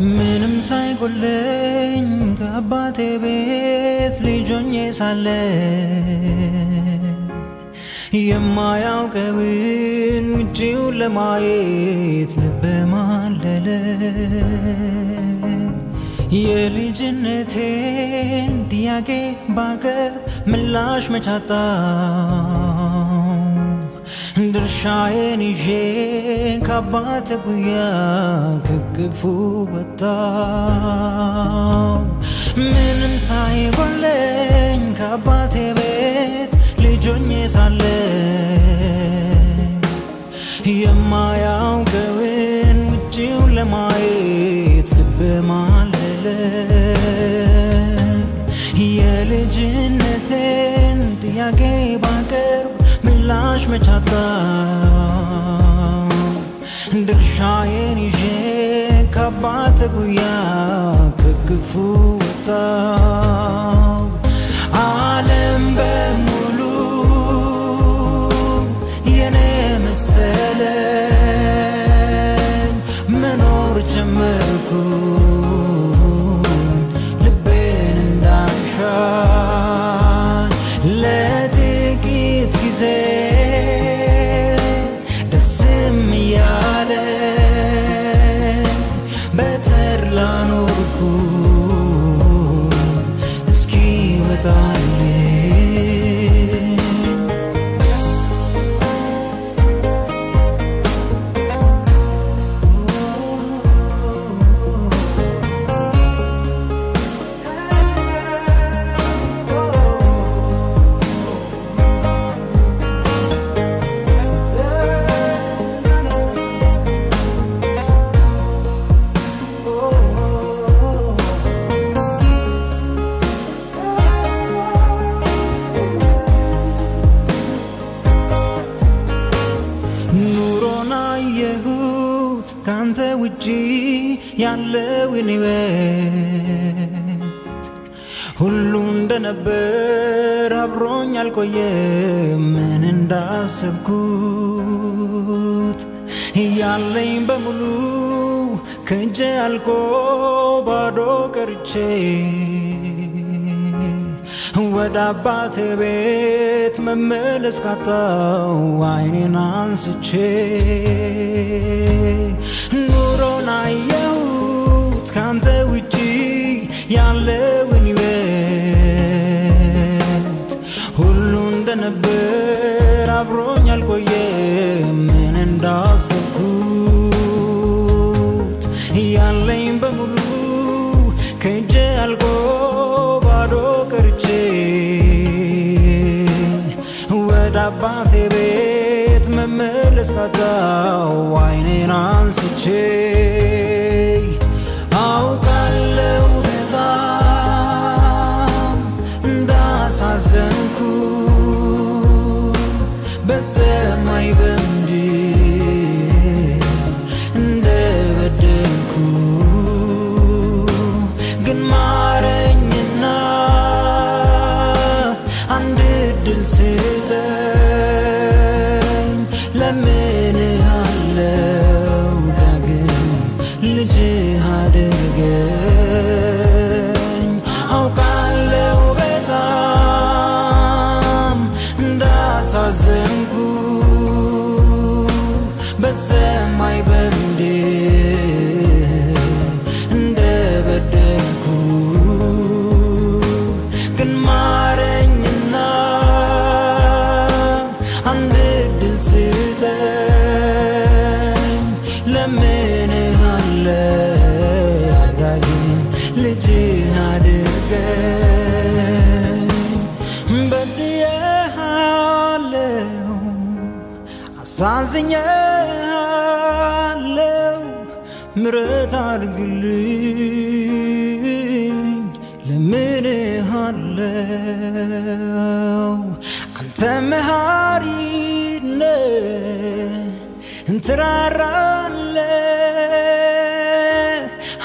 ምንም ሳይጎለኝ ከአባቴ ቤት ልጆኜ ሳለ የማያውቀውን ውጪውን ለማየት ልበ ማለለ። የልጅነቴን ጥያቄ ባቀር ምላሽ መቻጣው ድርሻዬን ይዤ ከአባቴ ጉያ ከግፉ ወጣው ምንም ሳይጎለኝ ከአባቴ ቤት ልጆኜ ሳለ የማያውቀውን ውጪውን ለማየት ልብ ማለለ የልጅነቴን ጥያቄ ባቀርብ ምላሽ መቻጣው ድርሻዬን ይዤ ከአባቴ ጉያ ከግፉ ወጣው ዓለም በሙሉ የኔ መሰለኝ። መኖር ጀመርኩ The scheme with us. ኑሮን አየሁት ካንተ ውጪ ያለውን ሕይወት ሁሉ እንደነበር አብሮኝ አልቆየም። ምን እንዳሰብኩት? እያለኝ በሙሉ ከእጄ አልቆ ባዶ ቀርቼ ወደ አባቴ ቤት መመለስ ካጣው አይኔን አንስቼ ኑሮን አየሁት ካንተ ውጪ ያለውን ሕይወት ሁሉ እንደነበር አብሮኝ አልቆየም ምን እንዳሰብኩት? ያለኝ በሙሉ ከእጄ አልቆ አባቴ ቤት መመለስ ካጣው አይኔን አንስቼ ለምንሃለው ዳግም ልጅህ አድርገኝ። አውቃለው እንዳሳዘንኩ አሳዝኛለው ምረት አድርግልኝ ለምንሃለው አንተ መሃሪ ነህ እንትራራለ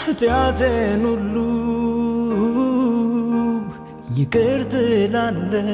ኃጢአቴን ሁሉ ይቅር ትላለህ